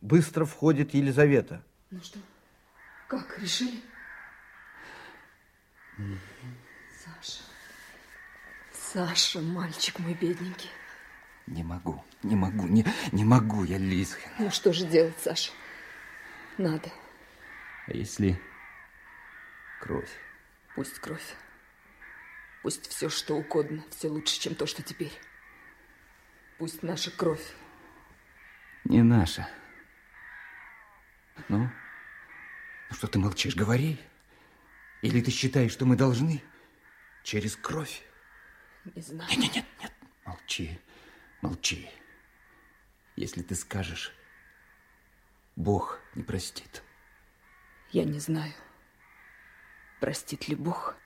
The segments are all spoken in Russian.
Быстро входит Елизавета. Ну что, как, решили? Саша, Саша, мальчик мой бедненький. Не могу, не могу, не, не могу я, Лиза. Ну что же делать, Саша? Надо. А если кровь? Пусть кровь. Пусть все, что угодно, все лучше, чем то, что теперь. Пусть наша кровь. Не наша. Ну, ну что ты молчишь, говори. Или ты считаешь, что мы должны через кровь? Не знаю. Нет, нет, нет, нет. молчи, молчи. Если ты скажешь, Бог не простит. Я не знаю, простит ли Бог,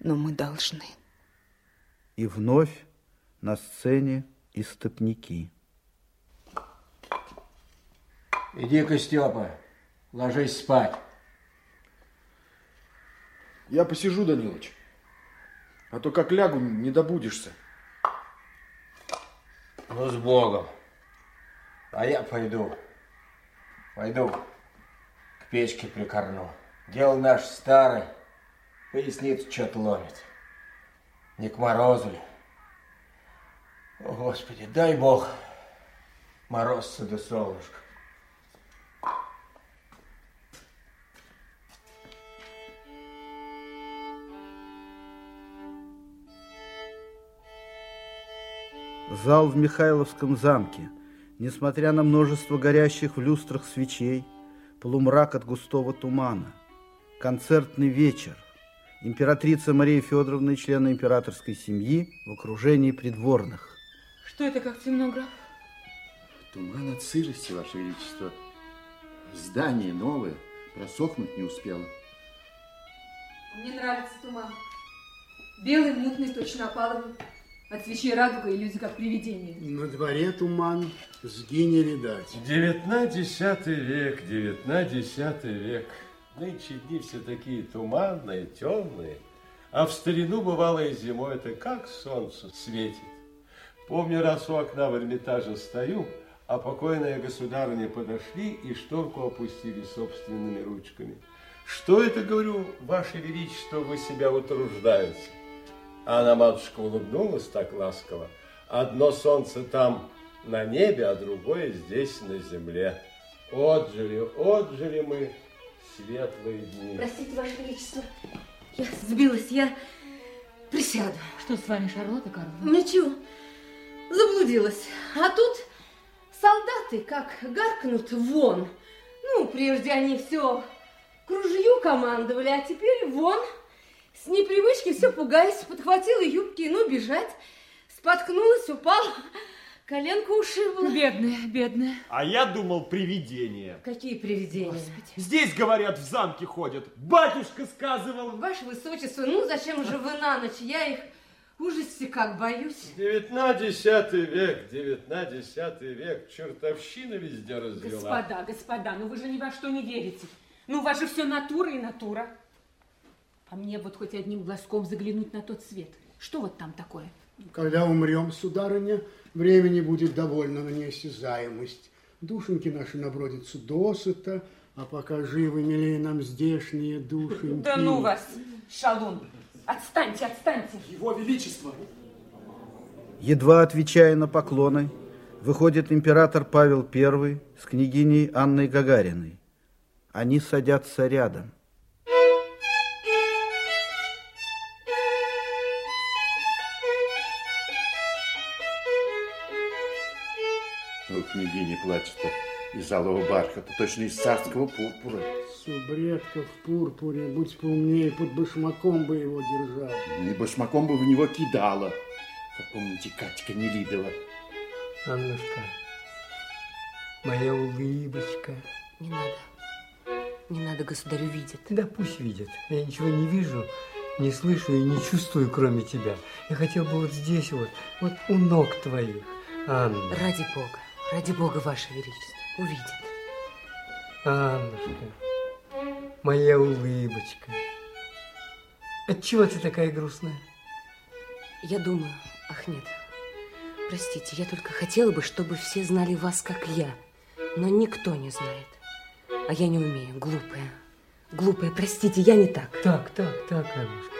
но мы должны. И вновь на сцене истопники. Иди-ка, Степа, ложись спать. Я посижу, Данилыч. А то как лягу, не добудешься. Ну, с Богом. А я пойду. Пойду к печке прикорну. Дело наш старый. Поясницу что-то ломит. Не к морозу ли? О, Господи, дай Бог морозца да солнышко. Зал в Михайловском замке. Несмотря на множество горящих в люстрах свечей, полумрак от густого тумана. Концертный вечер. Императрица Мария Федоровна и члены императорской семьи в окружении придворных. Что это как темно, граф? Туман от сырости, Ваше Величество. Здание новое, просохнуть не успело. Мне нравится туман. Белый, мутный, точно опаловый. От свечей радуга и люди как привидения. На дворе туман, сгине видать. Девятнадцатый век, девятнадцатый век. Нынче дни все такие туманные, темные. А в старину бывало и зимой это как солнце светит. Помню, раз у окна в Эрмитаже стою, а покойные государыни подошли и шторку опустили собственными ручками. Что это, говорю, Ваше Величество, вы себя утруждаете? А она, матушка, улыбнулась так ласково. Одно солнце там на небе, а другое здесь на земле. Отжили, отжили мы светлые дни. Простите, Ваше Величество, я сбилась, я присяду. Что с вами, Шарлотта Карловна? Ничего, заблудилась. А тут солдаты как гаркнут вон. Ну, прежде они все к ружью командовали, а теперь вон. С непривычки все пугаясь, подхватила юбки, ну, бежать. Споткнулась, упала, коленка ушибла. Бедная, бедная. А я думал, привидения. Какие привидения? Здесь, говорят, в замке ходят. Батюшка сказывал. Ваше Высочество, ну зачем же вы на ночь? Я их ужасе как боюсь. Девятнадцатый век, девятнадцатый век. Чертовщина везде развела. Господа, господа, ну вы же ни во что не верите. Ну, у вас же все натура и натура. А мне вот хоть одним глазком заглянуть на тот свет. Что вот там такое? Когда умрем, сударыня, времени будет довольно на неосязаемость. Душеньки наши набродятся досыта, а пока живы, милее нам здешние душеньки. Да ну вас, шалун! Отстаньте, отстаньте! Его Величество! Едва отвечая на поклоны, выходит император Павел I с княгиней Анной Гагариной. Они садятся рядом. Княгиня плачет-то из алого бархата, точно из царского пурпура. Субредка в пурпуре, будь поумнее, под башмаком бы его держал. И башмаком бы в него кидала, как помните, Катька Нелидова. Аннушка, моя улыбочка. Не надо. Не надо, государь увидит. Да пусть видит. Я ничего не вижу, не слышу и не чувствую, кроме тебя. Я хотел бы вот здесь вот, вот у ног твоих, Анна. Ради Бога, ради Бога, Ваше Величество, увидит. Аннушка, моя улыбочка. Отчего ты такая грустная? Я думаю, ах нет, простите, я только хотела бы, чтобы все знали вас, как я. но никто не знает. А я не умею, глупая. Глупая, простите, я не так. Так, так, так, Аннушка.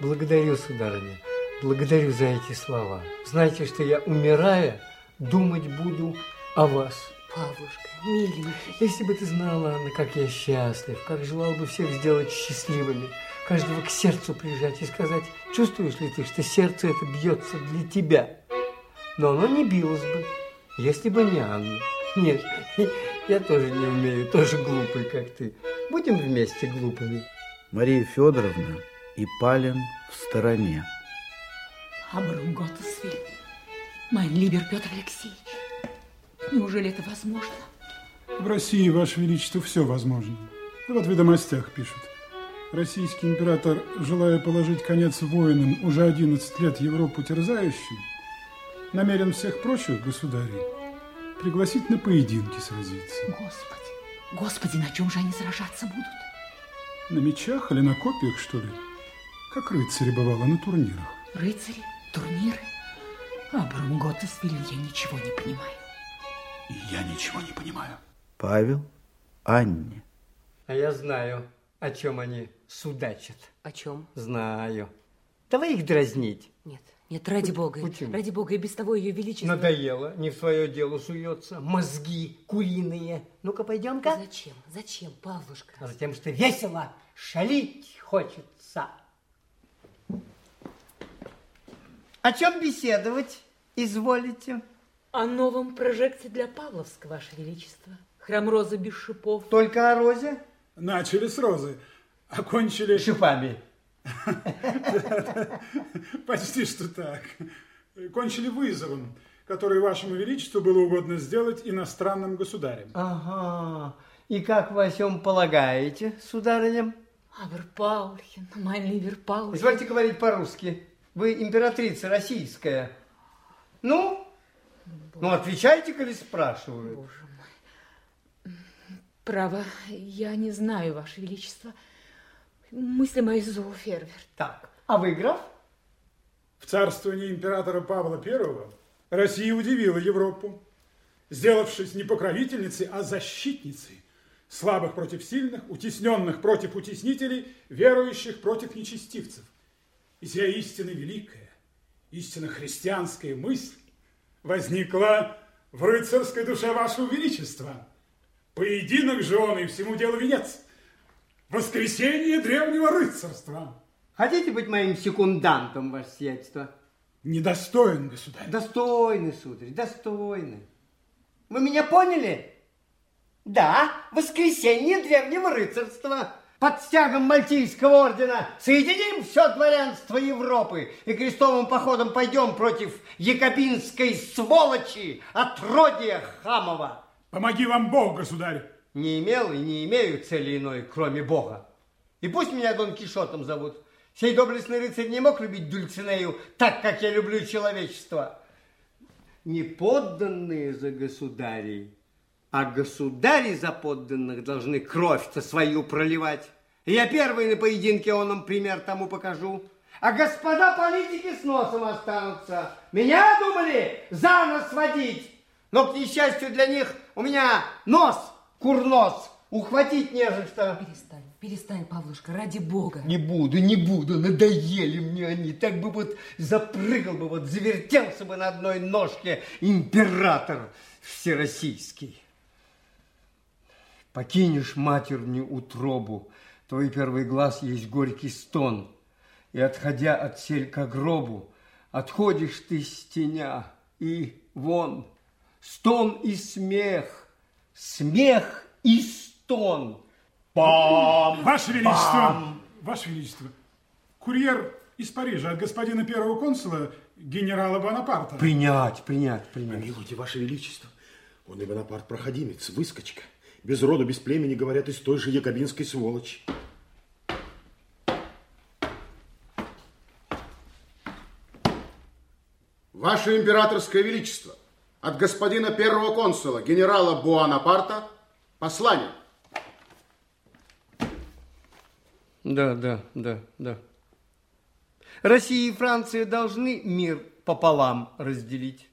Благодарю, сударыня. Благодарю за эти слова. Знаете, что я, умирая, думать буду о вас. Павлушка, миленький. Если бы ты знала, Анна, как я счастлив, как желал бы всех сделать счастливыми, каждого к сердцу прижать и сказать, чувствуешь ли ты, что сердце это бьется для тебя? Но оно не билось бы, если бы не Анна. Нет, я тоже не умею, тоже глупый, как ты. Будем вместе глупыми. Мария Федоровна и Палин в стороне. Абрам Готесвиль, mein lieber Петр Алексеевич, неужели это возможно? В России, Ваше Величество, все возможно. Вот в ведомостях пишут. Российский император, желая положить конец воинам, уже 11 лет Европу терзающим, намерен всех прочих государей пригласить на поединки сразиться. Господи, Господи, на чем же они сражаться будут? На мечах или на копьях, что ли? Как рыцари бывало на турнирах. Рыцари? Турниры? Абрам Готесвиль, я ничего не понимаю. И я ничего не понимаю. Павел Анне. А я знаю, о чем они судачат. О чем? Знаю. Давай их дразнить. Нет, нет, ради бога, Почему? ради бога, и без того ее величество... Надоело, не в свое дело суется. Мозги куриные. Ну-ка, пойдем-ка. Зачем? Зачем, Павлушка? А затем, что весело, шалить хочется. О чем беседовать, изволите? О новом прожекте для Павловска, Ваше Величество. Храм Розы без шипов. Только о розе? Начали с розы, окончили... Шипами. Почти что так. Кончили вызовом, который Вашему Величеству было угодно сделать иностранным государем. Ага. И как вы о сём полагаете, сударыня? Mein lieber Паульхен. Извольте говорить по-русски. Вы императрица российская. Ну? Ну, отвечайте, коли спрашивают. Боже мой. Право, я не знаю, Ваше Величество. Мысли мои зоофервер. Так, а вы, граф? В царствовании императора Павла I Россия удивила Европу, сделавшись не покровительницей, а защитницей слабых против сильных, утесненных против утеснителей, верующих против нечестивцев. И сия истина великая, истинно христианская мысль возникла в рыцарской душе вашего величества. Поединок же он и всему делу венец. Воскресение древнего рыцарства. Хотите быть моим секундантом, ваше сиятельство? Недостоин, государь. Достойный, сударь, достойный. Вы меня поняли? Да, воскресенье древнего рыцарства. Под стягом Мальтийского ордена соединим все дворянство Европы и крестовым походом пойдем против якобинской сволочи, отродья Хамова. Помоги вам Бог, государь. Не имел и не имею цели иной, кроме Бога. И пусть меня Дон Кишотом зовут. Сей доблестный рыцарь не мог любить Дульцинею так, как я люблю человечество. Не подданные за государей, а государи за подданных должны кровь-то свою проливать. Я первый на поединке он им пример тому покажу. А господа политики с носом останутся. Меня думали за нос водить. Но, к несчастью для них, у меня нос, курнос, ухватить не за что. Перестань, перестань, Павлушка, ради бога. Не буду, не буду, надоели мне они. Так бы вот запрыгал бы, вот завертелся бы на одной ножке император всероссийский. Покинешь матерню утробу, твой первый глаз есть горький стон. И, отходя от сель к гробу, отходишь ты с теня, и вон, стон и смех, смех и стон. Пам! Ваше Величество, пам. Ваше Величество, курьер из Парижа от господина первого консула, генерала Бонапарта. Принять, принять, принять. Помилуйте, Ваше Величество, он и Бонапарт проходимец, выскочка. Без рода, без племени, говорят, из той же якобинской сволочи. Ваше императорское величество, от господина первого консула, генерала Буанапарта, послание. Да, да, да, да. Россия и Франция должны мир пополам разделить.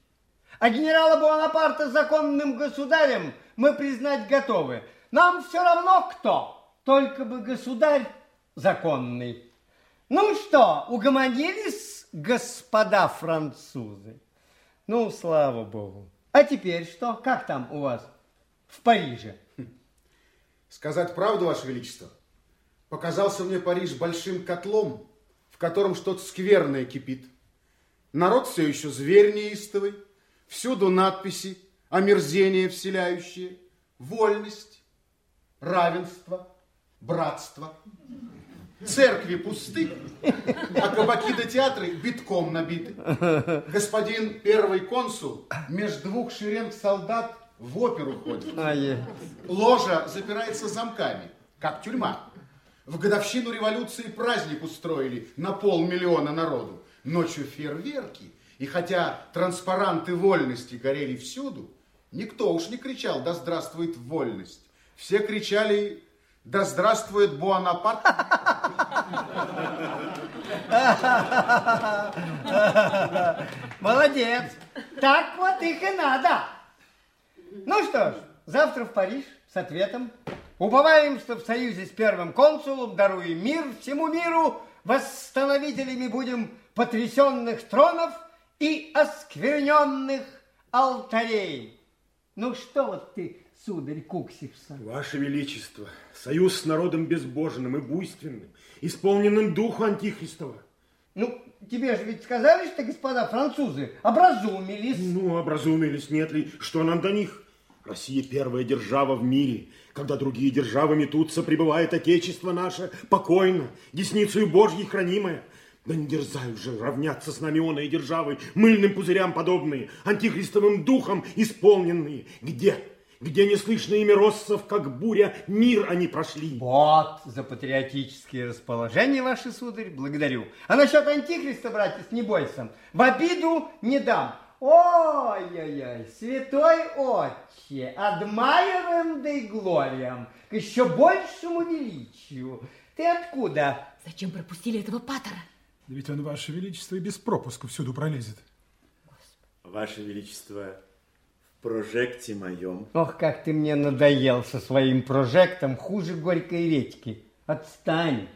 А генерала Буанапарта законным государем мы признать готовы. Нам все равно кто, только бы государь законный. Ну что, угомонились, господа французы? Ну, слава богу. А теперь что? Как там у вас в Париже? Сказать правду, Ваше Величество, показался мне Париж большим котлом, в котором что-то скверное кипит. Народ все еще зверь неистовый, всюду надписи, омерзение вселяющие, вольность, равенство, братство. Церкви пусты, а кабаки до театры битком набиты. Господин первый консул между двух шеренг солдат в оперу ходит. А. Ложа запирается замками, как тюрьма. В годовщину революции праздник устроили на полмиллиона народу. Ночью фейерверки. И хотя транспаранты вольности горели всюду, никто уж не кричал «Да здравствует вольность!». Все кричали «Да здравствует Буанапарт!». Молодец. Так вот их и надо. Ну что ж, завтра в Париж с ответом. Уповаем, что в союзе с первым консулом даруем мир всему миру, восстановителями будем потрясенных тронов и оскверненных алтарей. Ну что вот ты, сударь, куксишься? Ваше Величество, союз с народом безбожным и буйственным, исполненным духу Антихристова. Ну, тебе же ведь сказали, что господа французы образумились. Ну, образумились, нет ли, что нам до них? Россия первая держава в мире. Когда другие державы метутся, пребывает Отечество наше покойно, десницею Божьей хранимое. Да не дерзают же равняться с нами оной державой, мыльным пузырям подобные, антихристовым духом исполненные. Где? Где не слышно имя россов, как буря, мир они прошли. Вот, за патриотические расположения, ваши сударь, благодарю. А насчет антихриста, братец, не бойся, в обиду не дам. Ой-ой-ой, святой отче, адмайером да и глориям, к еще большему величию. Ты откуда? Зачем пропустили этого патера? Да ведь он, Ваше Величество, и без пропуска всюду пролезет. Ваше Величество, в прожекте моем. Ох, как ты мне надоел со своим прожектом, хуже горькой редьки. Отстань.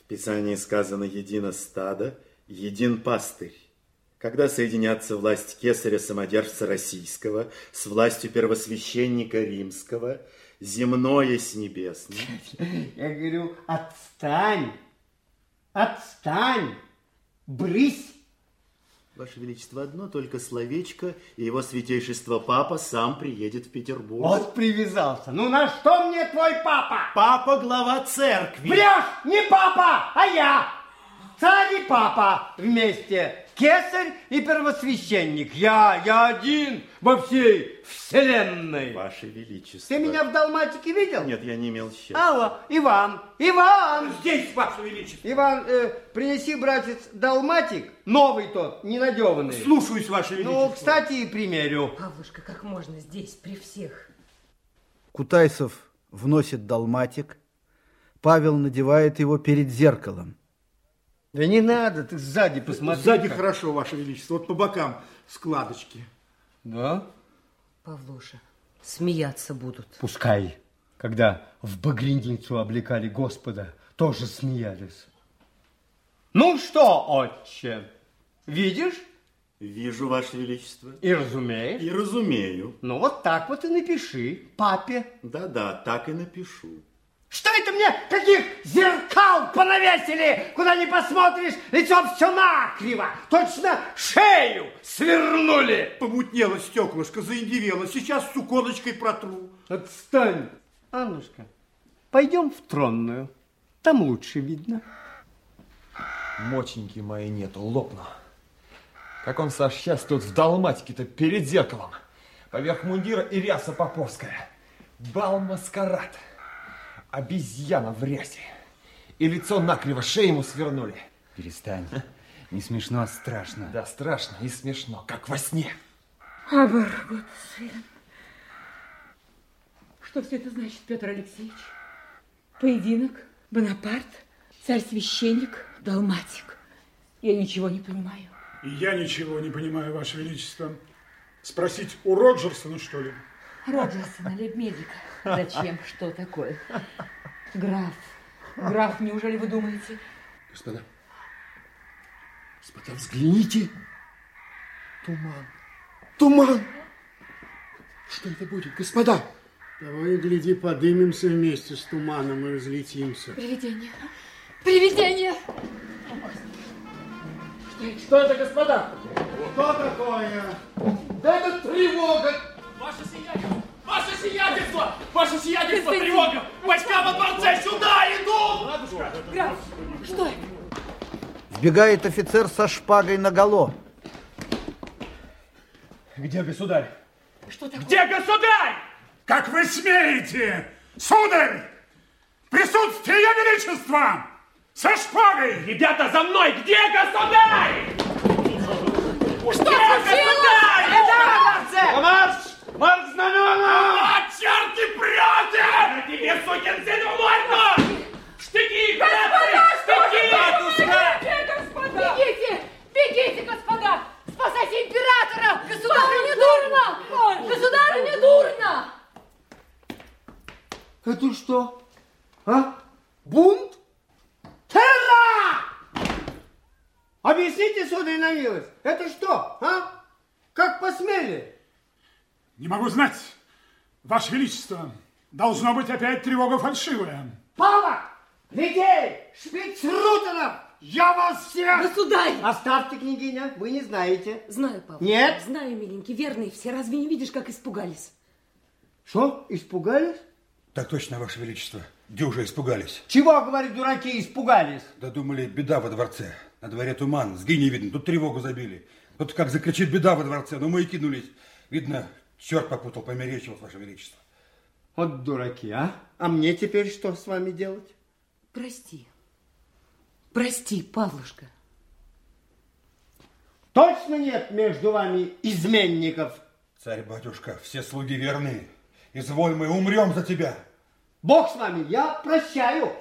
В Писании сказано «едино стадо, един пастырь». Когда соединятся власть кесаря самодержца российского с властью первосвященника римского, земное с небесным. Я говорю, отстань, отстань, брысь. Ваше Величество, одно только словечко, и его святейшество Папа сам приедет в Петербург. Вот привязался. Ну на что мне твой папа? Папа глава церкви. Врешь, не папа, а я. Царь и папа вместе. Кесарь и первосвященник. Я, я один во всей вселенной. Ваше Величество. Ты меня в Далматике видел? Нет, я не имел счастья. Алло, Иван, Иван! Здесь, Ваше Величество. Иван, э, принеси, братец, Далматик, новый тот, ненадеванный. Слушаюсь, Ваше Величество. Ну, кстати, и примерю. Павлушка, как можно здесь, при всех? Кутайсов вносит долматик. Павел надевает его перед зеркалом. Да не надо, ты сзади посмотри. Сзади как. хорошо, Ваше Величество, вот по бокам складочки. Да? Павлуша, смеяться будут. Пускай, когда в багряницу облекали Господа, тоже смеялись. Ну что, отче, видишь? Вижу, Ваше Величество. И разумеешь? И разумею. Ну вот так вот и напиши папе. Да-да, так и напишу. Что это мне каких зеркал понавесили? Куда не посмотришь, лицо все накриво. Точно шею свернули. Помутнело стеклышко, заиндивело. Сейчас суконочкой протру. Отстань. Аннушка, пойдем в тронную. Там лучше видно. Моченьки моей нету, лопну. Как он со счастья тут в далматике-то перед зеркалом. Поверх мундира и ряса поповская. Бал-маскарад. Обезьяна в рясе. И лицо накриво, шею ему свернули. Перестань. Не смешно, а страшно. Да, страшно и смешно, как во сне. Оборот сын. Что все это значит, Петр Алексеевич? Поединок, Бонапарт, царь-священник, далматик. Я ничего не понимаю. И я ничего не понимаю, Ваше Величество. Спросить у Роджерсона, что ли? Роджерсона, лейб-медика. Зачем? Что такое? Граф. Граф, неужели вы думаете? Господа, господа, взгляните. Туман. Туман! Что это будет, господа? И гляди, подымемся вместе с туманом и разлетимся. Привидение. Привидение. Что это, господа? Что такое? Да это тревога! Ваше сиятельство! Ваше сиятельство! Ваше сиятельство! Тревога! Войска во дворце! Сюда идут! Граф, что это? Сбегает офицер со шпагой наголо. Где государь? Что такое? Где государь? Как вы смеете, сударь, в присутствии Ее Величества, со шпагой! Ребята, за мной! Где государь? Что Где государь? На марш! Марш знамена! А, черти прете! Тебе, сукин сын, в морду! Штыки, грязные! Штыки! господа! Бегите! Бегите, господа! Спасайте императора! Государю не дурно! Государю не дурно! Это что? А? Бунт? Терра! Объясните, сударь, на милость, это что, а? Как посмели? Не могу знать, Ваше Величество. Должно быть опять тревога фальшивая. Пава! Литей! Шпицрутенов! Я вас всех... Государь! Оставьте, княгиня, вы не знаете. Знаю, Павел. Нет? Знаю, миленький, верные все. Разве не видишь, как испугались? Что, испугались? Так точно, Ваше Величество. Дюжи испугались. Чего, говорит, дураки, испугались? Да думали, беда во дворце. На дворе туман, сги не видно, тут тревогу забили. Тут как закричит беда во дворце, ну мы и кинулись. Видно, черт попутал, померечил, Ваше Величество. Вот дураки, а? А мне теперь что с вами делать? Прости. Прости, Павлушка. Точно нет между вами изменников? Царь-батюшка, все слуги верны. Изволь, мы умрем за тебя. Бог с вами, я прощаю.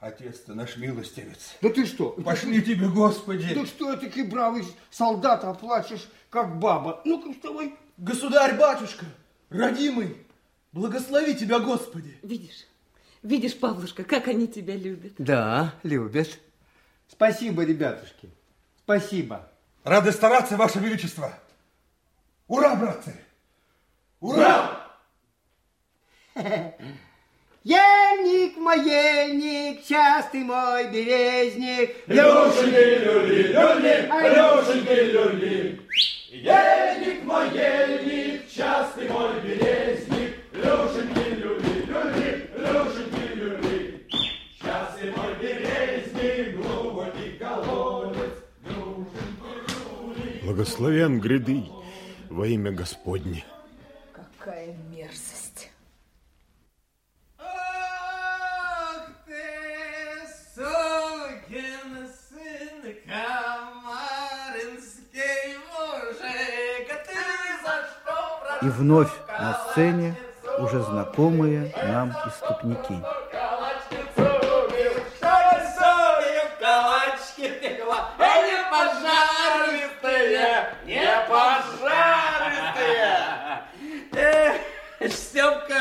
Отец ты наш милостивец. Да ты что? Пошли тебе, Господи. Да что ты, такой бравый солдат, а плачешь, как баба. Ну-ка, вставай. Государь-батюшка, родимый, благослови тебя, Господи. Видишь? Видишь, Павлушка, как они тебя любят. Да, любят. Спасибо, ребятушки. Спасибо. Рады стараться, Ваше Величество. Ура, братцы! Ура! Ельник мой, ельник, частый мой березник. Люшеньки, люли, люли, люшеньки, люли. Ельник мой, ельник, частый мой березник. Люшеньки, люли, люли, люшеньки, люли. Частый мой березник, глубокий колодец. Благословен гряды во имя Господне. Какая И вновь на сцене уже знакомые нам а не пожаристые, Степка,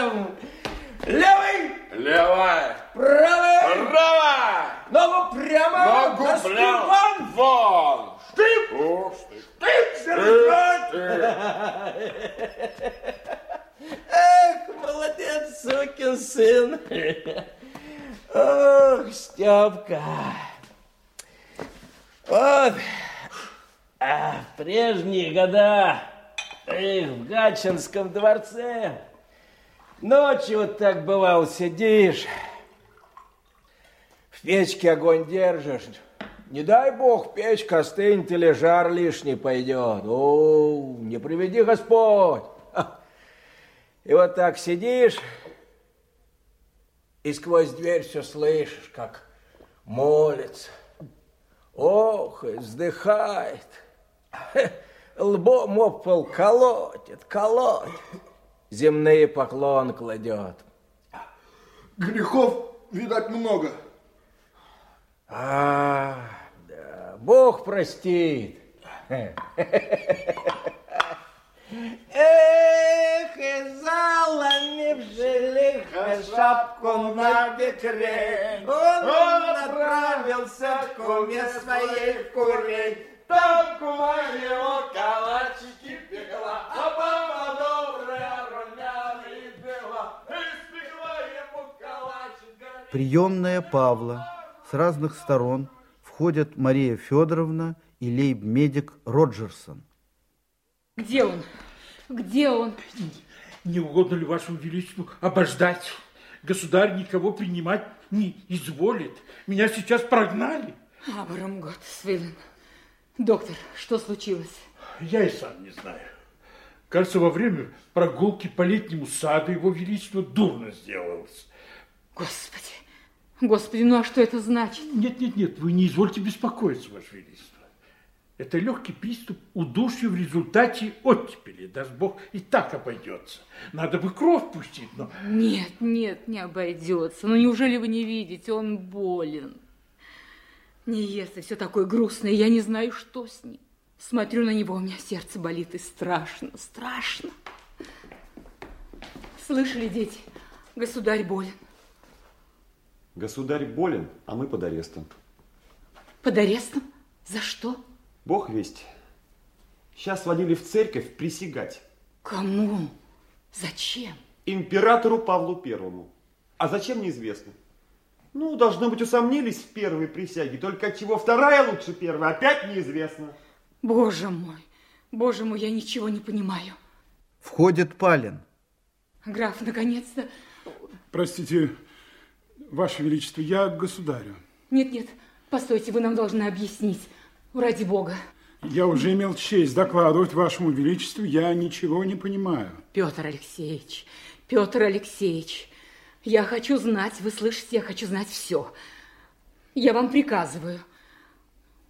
левый, Левая. правый, Право. ногу прямо, Ногу прямо. степан. Вон. Штык, Ух ты. штык, держать. Эх, молодец, сукин сын. Ох, Степка. Вот, а, в прежние года, в Гатчинском дворце, ночью вот так бывал, сидишь, в печке огонь держишь, не дай бог, печка остынет или жар лишний пойдет. О, не приведи Господь. И вот так сидишь, и сквозь дверь все слышишь, как молится. Ох, вздыхает. Лбом об пол колотит, колотит. Земные поклон кладет. Грехов, видать, много. А, да, Бог простит. Эх, и заломивши шапку на ветре, он направился к куме своей в курень. Там кума его калачики пекла, а мама добрая, румяная и бела, испекла ему калачик. Приемная Павла. С разных сторон входят Мария Федоровна и лейб-медик Роджерсон. Где он? Где он? Не угодно ли вашему величеству обождать? Государь никого принимать не изволит. Меня сейчас прогнали. Абрам Готсвиллен. Доктор, что случилось? Я и сам не знаю. Кажется, во время прогулки по летнему саду его величество дурно сделалось. Господи, господи, ну а что это значит? Нет, нет, нет, вы не извольте беспокоиться, ваше величество. Это легкий приступ удушья в результате оттепели. Даст Бог, и так обойдется. Надо бы кровь пустить, но... Нет, нет, не обойдется. Ну неужели вы не видите, он болен. Не ест, и все такое грустное, я не знаю, что с ним. Смотрю на него, у меня сердце болит, и страшно, страшно. Слышали, дети, государь болен. Государь болен, а мы под арестом. Под арестом? За что? Бог весть. Сейчас водили в церковь присягать. Кому? Зачем? Императору Павлу Первому. А зачем, неизвестно. Ну, должно быть, усомнились в первой присяге. Только от чего вторая лучше первой, опять неизвестно. Боже мой, боже мой, я ничего не понимаю. Входит Палин. Граф, наконец-то... Простите, Ваше Величество, я к государю. Нет, нет, постойте, вы нам должны объяснить. Ради бога. Я уже имел честь докладывать Вашему Величеству, я ничего не понимаю. Петр Алексеевич, Петр Алексеевич, я хочу знать, вы слышите, я хочу знать все. Я вам приказываю.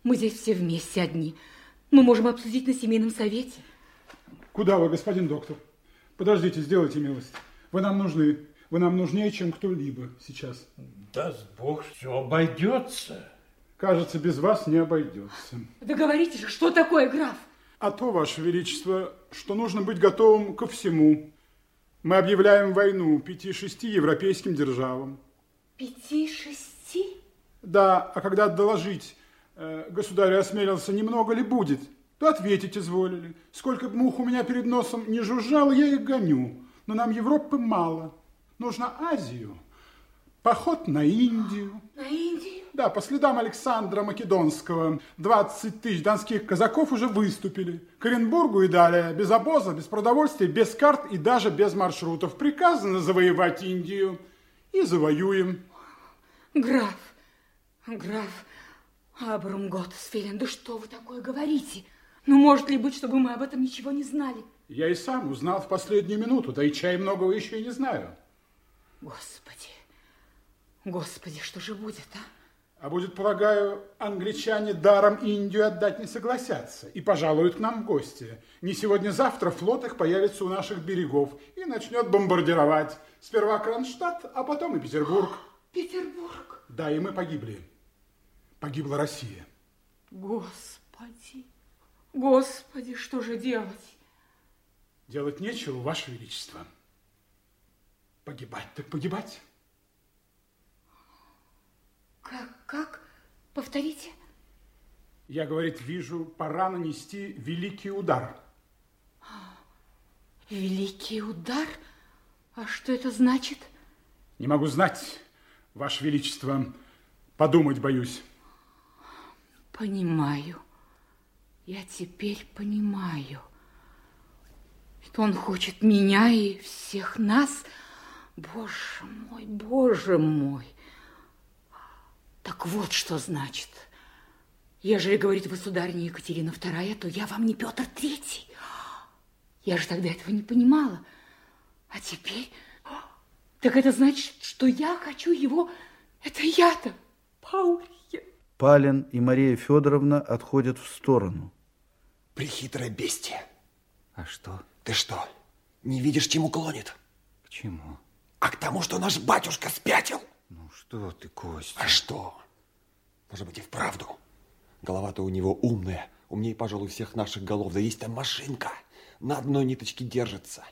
Мы здесь все вместе одни. Мы можем обсудить на семейном совете. Куда вы, господин доктор? Подождите, сделайте милость. Вы нам нужны. Вы нам нужнее, чем кто-либо сейчас. Даст Бог, все обойдется. Кажется, без вас не обойдется. Да говорите же, что такое, граф? А то, Ваше Величество, что нужно быть готовым ко всему. Мы объявляем войну пяти-шести европейским державам. Пяти-шести? Да, а когда доложить э, государю осмелился, немного ли будет, то ответить изволили. Сколько бы мух у меня перед носом не жужжало, я их гоню. Но нам Европы мало. Нужно Азию. Поход на Индию. Да, по следам Александра Македонского. 20 тысяч донских казаков уже выступили. К Оренбургу и далее. Без обоза, без продовольствия, без карт и даже без маршрутов. Приказано завоевать Индию. И завоюем. Граф, граф, Абрам Готсфилен, да что вы такое говорите? Ну, может ли быть, чтобы мы об этом ничего не знали? Я и сам узнал в последнюю минуту, да и чай многого еще и не знаю. Господи, господи, что же будет, а? А будет, полагаю, англичане даром Индию отдать не согласятся и пожалуют к нам в гости. Не сегодня-завтра флот их появится у наших берегов и начнет бомбардировать. Сперва Кронштадт, а потом и Петербург. Петербург? Да, и мы погибли. Погибла Россия. Господи, господи, что же делать? Делать нечего, Ваше Величество. Погибать так погибать. Как, как? Повторите. Я, говорит, вижу, пора нанести великий удар. Великий удар? А что это значит? Не могу знать, Ваше Величество. Подумать боюсь. Понимаю. Я теперь понимаю. Что он хочет меня и всех нас. Боже мой, боже мой. Так вот что значит. Ежели говорит государыня Екатерина II, то я вам не Петр Третий. Я же тогда этого не понимала. А теперь... Так это значит, что я хочу его... Это я-то, Паулья. Палин и Мария Федоровна отходят в сторону. Прихитрое бестие. А что? Ты что, не видишь, чему клонит? К чему? А к тому, что наш батюшка спятил. Что ты, Костя? А что? Может быть, и вправду. Голова-то у него умная. Умнее, пожалуй, всех наших голов. Да есть там машинка. на одной ниточке держится.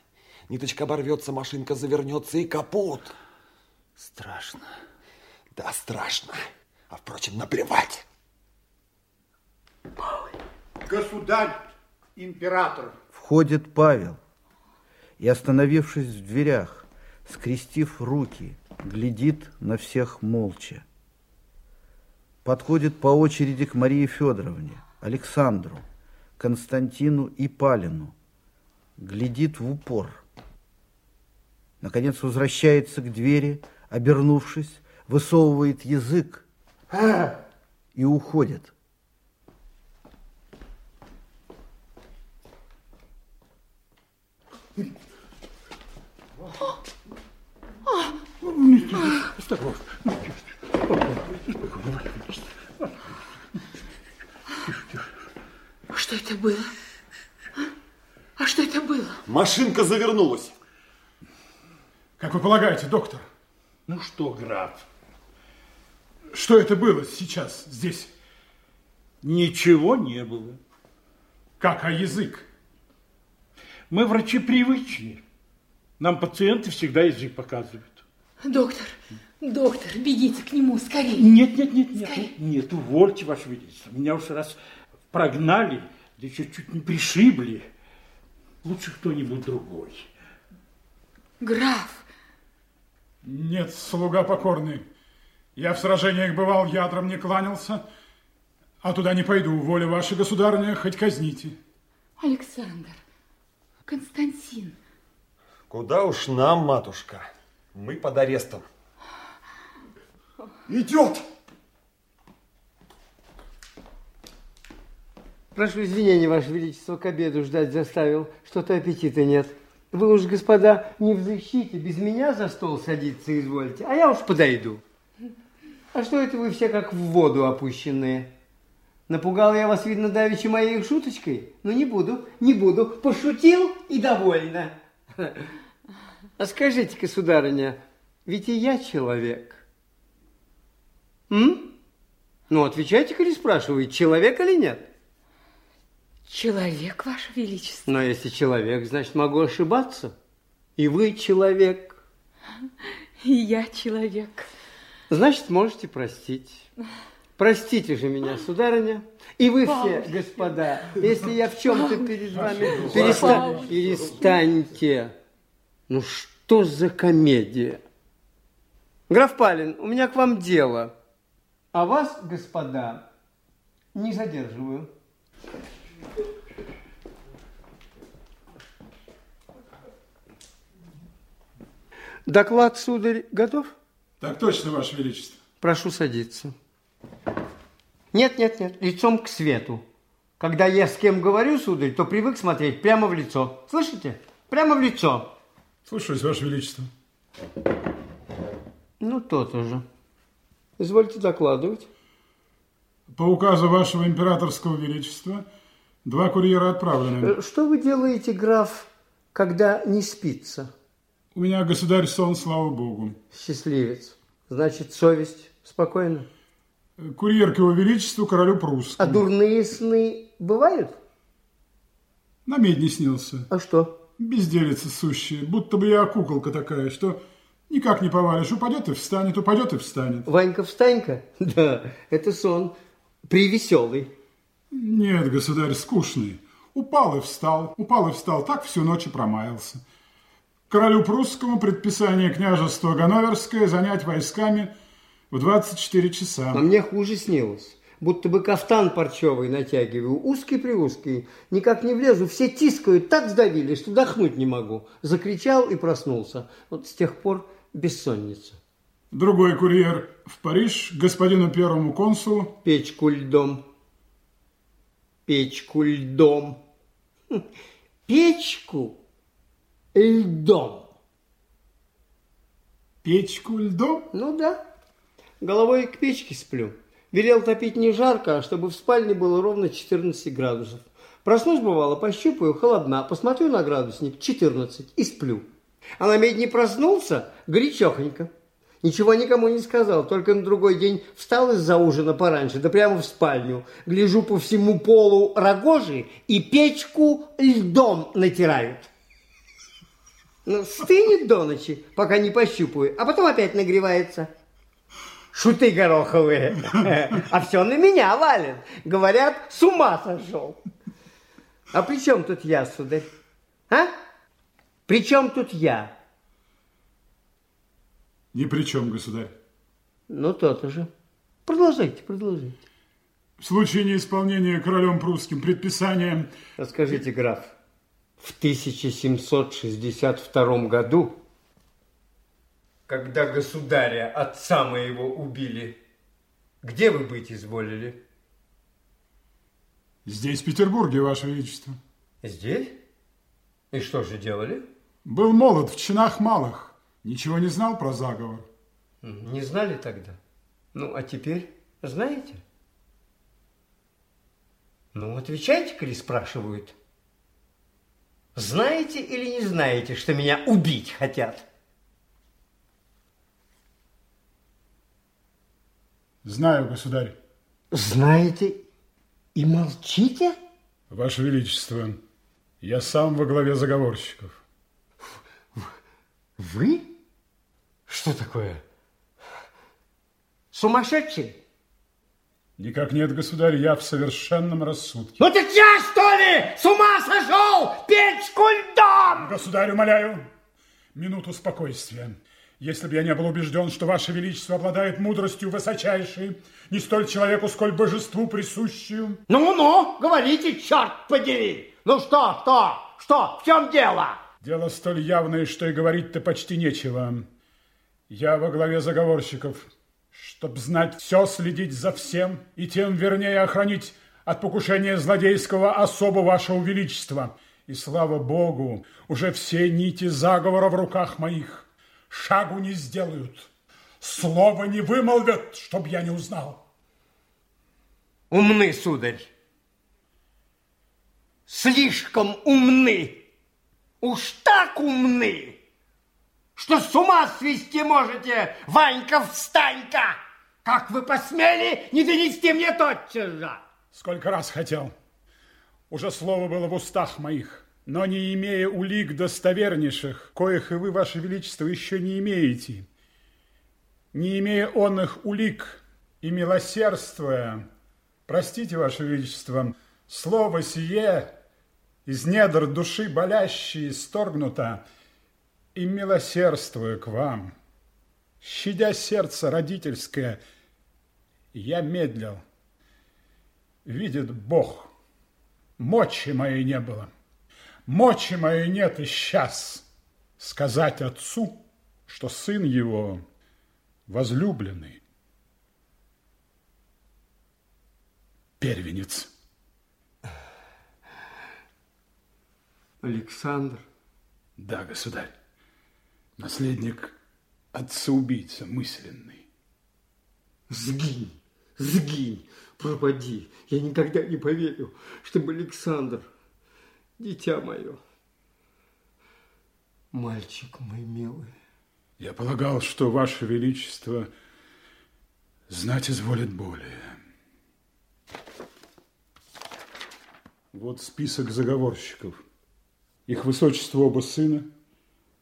Ниточка оборвется, машинка завернется и капут. Страшно. Да, страшно. А впрочем, наплевать. Государь, император. Входит Павел и, остановившись в дверях, скрестив руки, глядит на всех молча. Подходит по очереди к Марии Федоровне, Александру, Константину и Палину. Глядит в упор. Наконец возвращается к двери, обернувшись, высовывает язык и уходит. Осторожно. Что это было? А? а что это было? Машинка завернулась. Как вы полагаете, доктор? Ну что, граф? Что это было сейчас, здесь? Ничего не было. Как, а язык? Мы врачи привычные. Нам пациенты всегда язык показывают. Доктор, доктор, бегите к нему скорее. Нет, нет, нет, нет, скорее. нет, увольте, Ваше Величество. Меня уж раз прогнали, да еще чуть не пришибли. Лучше кто-нибудь другой. Граф. Нет, слуга покорный. Я в сражениях бывал, ядром не кланялся, а туда не пойду. Воля ваша, государыня, хоть казните. Александр, Константин. Куда уж нам, матушка? Мы под арестом. Идет! Прошу извинения, Ваше Величество, к обеду ждать заставил. Что-то аппетита нет. Вы уж, господа, не взыщите, без меня за стол садиться извольте, а я уж подойду. А что это вы все как в воду опущенные? Напугал я вас, видно, давеча моей шуточкой? Ну, не буду, не буду. Пошутил и довольно. А скажите-ка, сударыня, ведь и я человек. М? Ну, отвечайте-ка или спрашивайте, человек или нет? Человек, Ваше Величество. Но если человек, значит, могу ошибаться. И вы человек. И я человек. Значит, можете простить. Простите же меня, сударыня. И вы все, господа, если я в чем-то перед вами... Павел. Переста... Перестаньте. Ну что за комедия? Граф Палин, у меня к вам дело. А вас, господа, не задерживаю. Доклад, сударь, готов? Так точно, Ваше Величество. Прошу садиться. Нет, нет, нет, лицом к свету. Когда я с кем говорю, сударь, то привык смотреть прямо в лицо. Слышите? Прямо в лицо. Слушаюсь, Ваше Величество. Ну, то-то же. Извольте докладывать. По указу Вашего Императорского Величества два курьера отправлены. Э, Что вы делаете, граф, когда не спится? У меня, государь, сон, слава Богу. Счастливец. Значит, совесть спокойна. Курьер к Его Величеству, королю А прусскому. дурные сны бывают? На медне снился. А что? Безделица сущая, будто бы я куколка такая, что никак не повалишь. Упадет и встанет, упадет и встанет. Ванька, встанька? Да, это сон. Привеселый. Нет, государь, скучный. Упал и встал, упал и встал, так всю ночь и промаялся. Королю прусскому предписание княжества Ганноверское занять войсками в 24 часа. А мне хуже снилось. Будто бы кафтан парчевый натягиваю, узкий-приузкий. Никак не влезу, все тискают, так сдавили, что дохнуть не могу. Закричал и проснулся. Вот с тех пор бессонница. Другой курьер в Париж господину первому консулу. Печку льдом. Печку льдом. Хм, Печку льдом. Печку льдом? Ну да. Головой к печке сплю. Велел топить не жарко, а чтобы в спальне было ровно 14 градусов. Проснусь, бывало, пощупаю, холодна, посмотрю на градусник, 14, и сплю. А на медне проснулся, горячехонько. Ничего никому не сказал, только на другой день встал из-за ужина пораньше, да прямо в спальню. Гляжу по всему полу рогожи и печку льдом натирают. Ну, стынет до ночи, пока не пощупаю, а потом опять нагревается. Шуты гороховые. А все на меня валят. Говорят, с ума сошел. А при чем тут я, сударь? А? При чем тут я? Ни при чем, государь. Ну, то-то же. Продолжайте, продолжайте. В случае неисполнения королем прусским предписания... Расскажите, граф, в 1762 году, когда государя, отца моего, убили, где вы быть изволили? Здесь, в Петербурге, Ваше Величество. Здесь? И что же делали? Был молод в чинах малых. Ничего не знал про заговор. Не знали тогда? Ну, а теперь знаете? Ну, отвечайте, коли спрашивают. Знаете или не знаете, что меня убить хотят? Знаю, государь. Знаете и молчите? Ваше Величество, я сам во главе заговорщиков. Вы? Что такое? Сумасшедший? Никак нет, государь, я в совершенном рассудке. Ну так я, что ли, с ума сошел? Печку льдом! Государь, умоляю, минуту спокойствия. Если бы я не был убежден, что Ваше Величество обладает мудростью высочайшей, не столь человеку, сколь божеству присущую. Ну-ну, говорите, черт подери. Ну что, что, что, в чем дело? Дело столь явное, что и говорить-то почти нечего. Я во главе заговорщиков, чтоб знать все, следить за всем, и тем вернее охранить от покушения злодейского особо вашего величества. И слава богу, уже все нити заговора в руках моих. Шагу не сделают, слова не вымолвят, чтоб я не узнал. Умны, сударь. Слишком умны. Уж так умны, что с ума свести можете, Ванька, встань-ка! Как вы посмели не донести мне тотчас же? Сколько раз хотел. Уже слово было в устах моих, но не имея улик достовернейших, коих и вы, ваше величество, еще не имеете, не имея он их улик и милосердствуя, простите, ваше величество, слово сие из недр души болящей исторгнуто, и милосердствуя к вам, щадя сердце родительское, я медлил. Видит Бог, мочи моей не было, мочи моей нет и сейчас сказать отцу, что сын его возлюбленный, первенец. Александр? Да, государь. Наследник отца-убийца мысленный. Сгинь, сгинь, пропади. Я никогда не поверю, чтобы Александр, дитя мое, мальчик мой милый. Я полагал, что Ваше Величество знать изволит более. Вот список заговорщиков. Их высочество оба сына,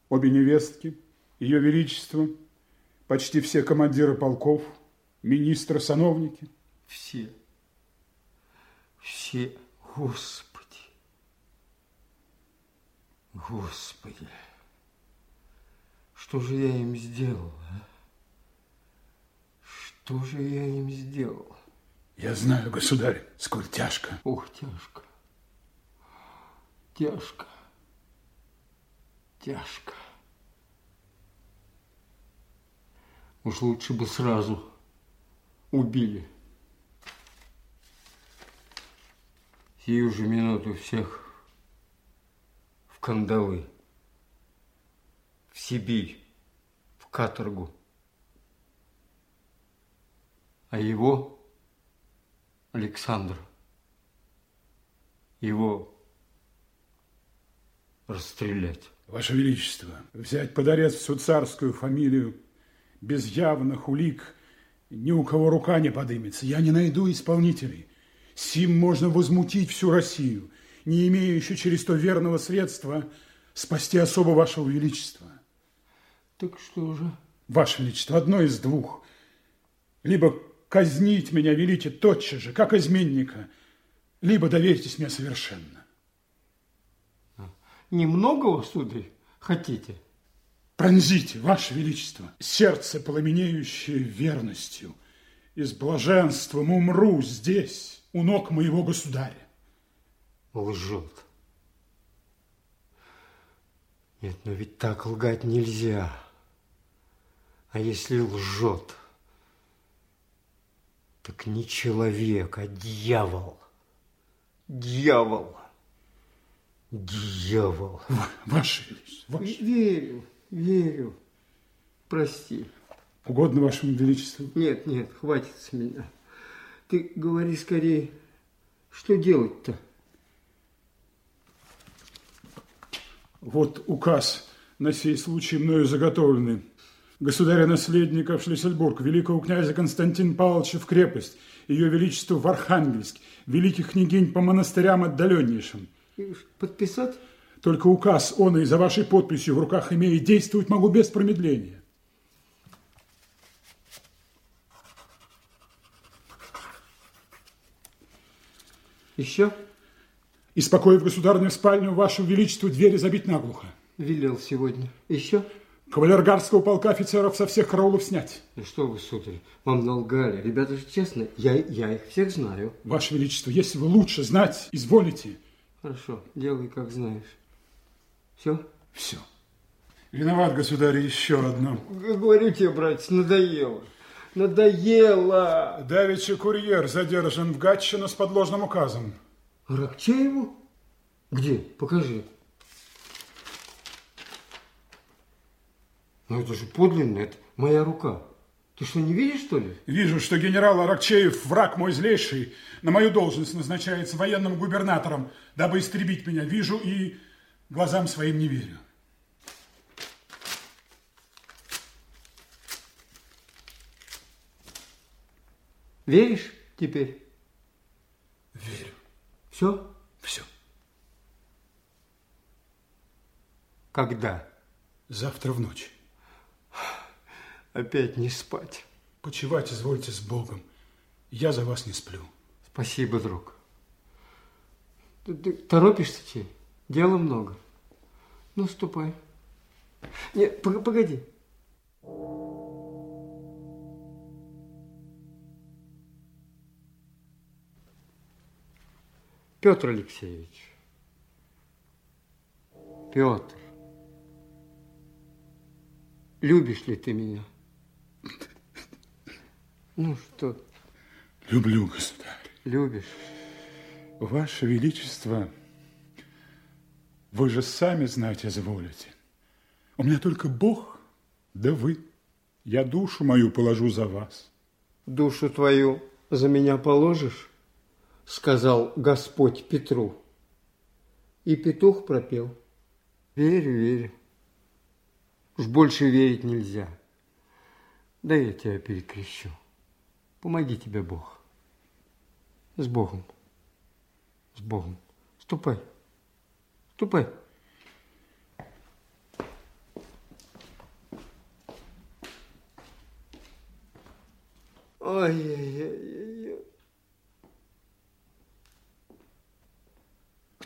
обе невестки, ее величество, почти все командиры полков, министры, сановники. Все, все, Господи, Господи, что же я им сделал, а? Что же я им сделал? Я знаю, государь, сколь тяжко. Ох, тяжко, тяжко тяжко. Уж лучше бы сразу убили. Сию же минуту всех в кандалы, в Сибирь, в каторгу. А его, Александр, его расстрелять. Ваше Величество, взять под арест всю царскую фамилию, без явных улик ни у кого рука не подымется. Я не найду исполнителей. Сим можно возмутить всю Россию, не имея еще через то верного средства спасти особо вашего величества. Так что же? Ваше величество, одно из двух. Либо казнить меня велите тотчас же, как изменника, либо доверьтесь мне совершенно. Немногого, сударь, хотите? Пронзите, Ваше Величество, сердце, пламенеющее верностью, и с блаженством умру здесь, у ног моего государя. Лжет. Нет, но ведь так лгать нельзя. А если лжет, так не человек, а дьявол. Дьявол. Дьявол. Ваше Величество. Верю, верю. Прости. Угодно Вашему Величеству? Нет, нет, хватит с меня. Ты говори скорее, что делать-то? Вот указ на сей случай мною заготовленный. Государя-наследника в Шлиссельбург, великого князя Константин Павловича в крепость, ее величество в Архангельск, великих княгинь по монастырям отдаленнейшим. Подписать? Только указ он и за вашей подписью в руках имея действовать могу без промедления. Еще? И спокоив государню спальню, вашу величеству двери забить наглухо. Велел сегодня. Еще? Кавалергарского полка офицеров со всех караулов снять. Ну что вы, сударь, вам налгали. Ребята же честно, я, я их всех знаю. Ваше Величество, если вы лучше знать, изволите. Хорошо, делай, как знаешь. Все? Все. Виноват, государь, еще одно. Говорю тебе, братец, надоело. Надоело. Давича курьер задержан в Гатчино с подложным указом. Рокчееву? Где? Покажи. Ну это же подлинно, это моя рука. Ты что, не видишь, что ли? Вижу, что генерал Аракчеев, враг мой злейший, на мою должность назначается военным губернатором, дабы истребить меня. Вижу и глазам своим не верю. Веришь теперь? Все? Все. Когда? Завтра в ночь. Опять не спать. Почивать извольте с Богом. Я за вас не сплю. Спасибо, друг. Ты, ты торопишься, Чей? Дела много. Ну, ступай. Нет, погоди. Петр Алексеевич. Петр. Любишь ли ты меня? Ну что? Люблю, государь. Любишь? Ваше Величество, вы же сами знать изволите. У меня только Бог, да вы. Я душу мою положу за вас. Душу твою за меня положишь? Сказал Господь Петру. И петух пропел. Верю, верю. Уж больше верить нельзя. Да я тебя перекрещу. Помоги тебе Бог. С Богом. С Богом. Ступай. Ступай. Ой-ой-ой.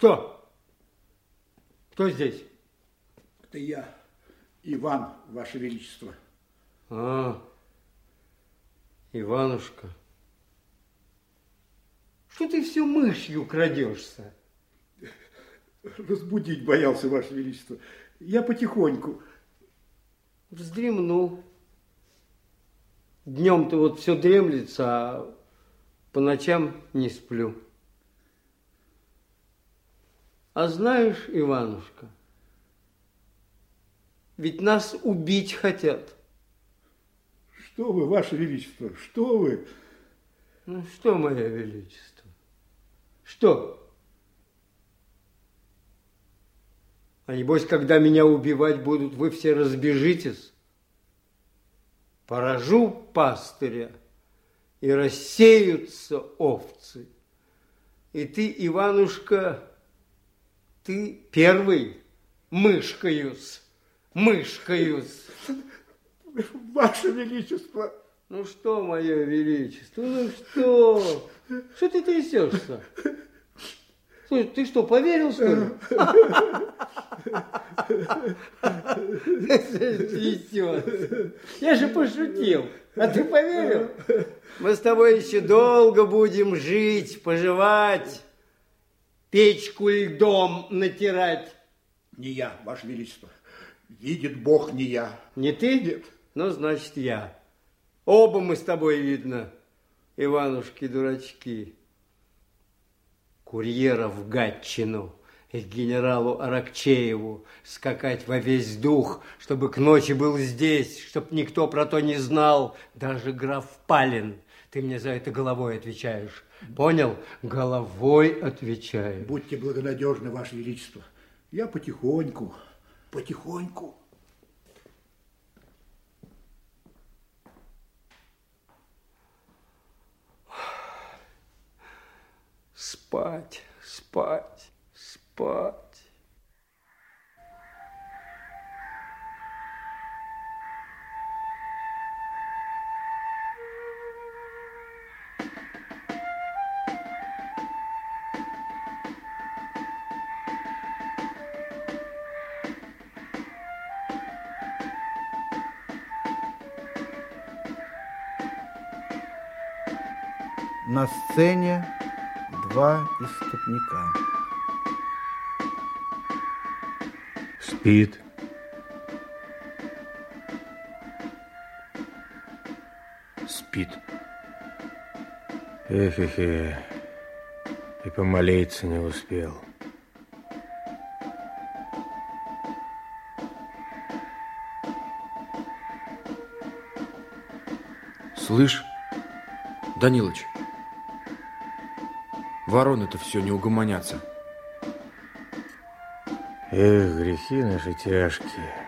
Кто? Кто здесь? Это я, Иван, Ваше Величество. А, Иванушка. Что ты все мышью крадешься? Разбудить боялся, Ваше Величество. Я потихоньку. Вздремнул. Днем-то вот все дремлется, а по ночам не сплю. А знаешь, Иванушка, ведь нас убить хотят. Что вы, Ваше Величество, что вы? Ну, что, Мое Величество? Что? А небось, когда меня убивать будут, вы все разбежитесь? поражу пастыря, и рассеются овцы. И ты, Иванушка, ты первый мышкаюсь, мышкаюсь. Ваше Величество. Ну что, мое величество, ну что? Что ты трясешься? Слушай, ты что, поверил, что ли? Трясется. Я же пошутил. А ты поверил? Мы с тобой еще долго будем жить, поживать, печку льдом натирать. Не я, Ваше Величество. Видит Бог, не я. Не ты? Нет. Ну, значит, я. Оба мы с тобой, видно, Иванушки-дурачки. Курьера в Гатчину и к генералу Аракчееву скакать во весь дух, чтобы к ночи был здесь, чтоб никто про то не знал, даже граф Палин. Ты мне за это головой отвечаешь. Понял? Головой отвечаю. Будьте благонадежны, Ваше Величество. Я потихоньку, потихоньку. Спать, спать, спать. На сцене два истопника. Спит. Спит. Эх-эх-эх. И помолиться не успел. Слышь, Данилыч, вороны-то все не угомонятся. Эх, грехи наши тяжкие.